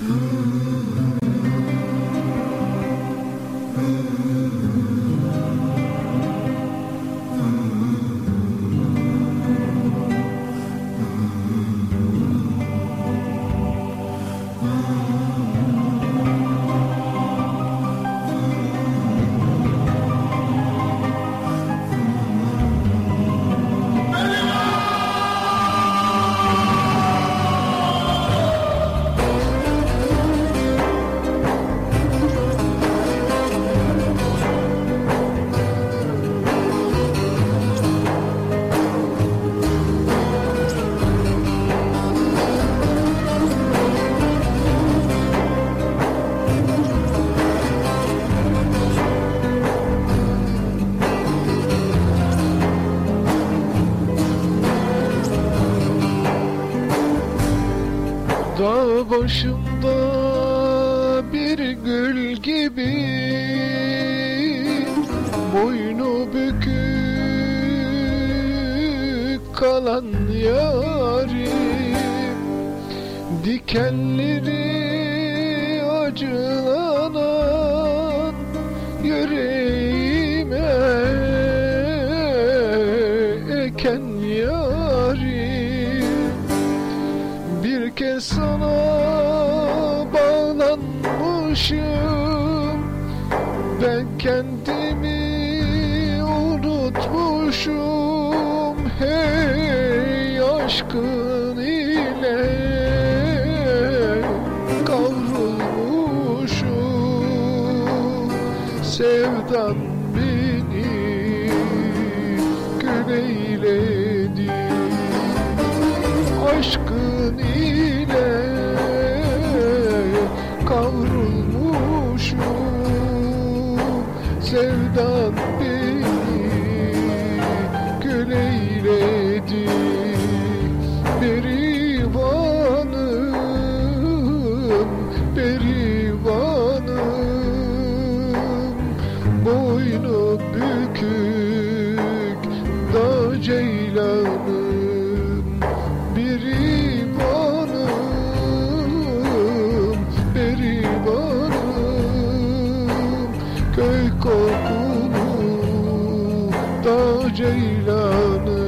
Mm-hmm. Dağ başında bir gül gibi Boynu bükük kalan yarim. Dikenleri acılanan yüreğime bir kez sana bağlanmışım. Ben kendimi unutmuşum. Hey aşkın ile kavrulmuşum. Sevdan beni kül eyledi aşkın ile da ceylanım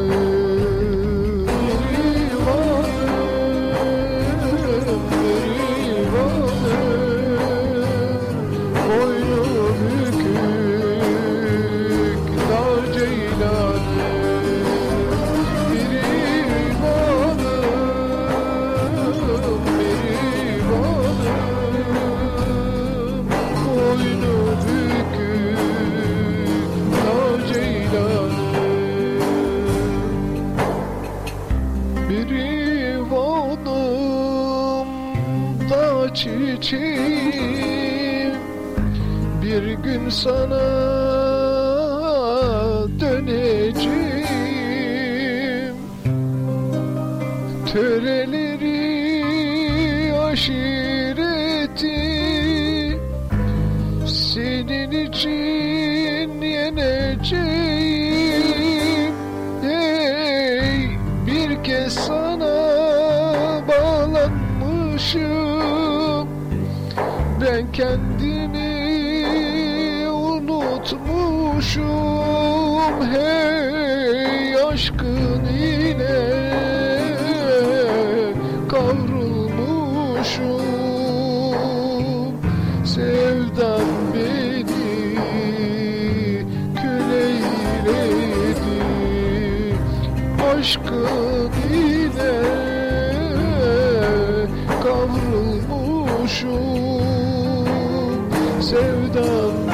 çiçeğim bir gün sana döneceğim. Töreleri aşireti Senin için yeneceğim. Hey bir kez sana ben kendimi unutmuşum Hey aşkın ile kavrulmuşum. Sevdan beni kül eyledi Aşkın ile kavrulmuşum Sevdan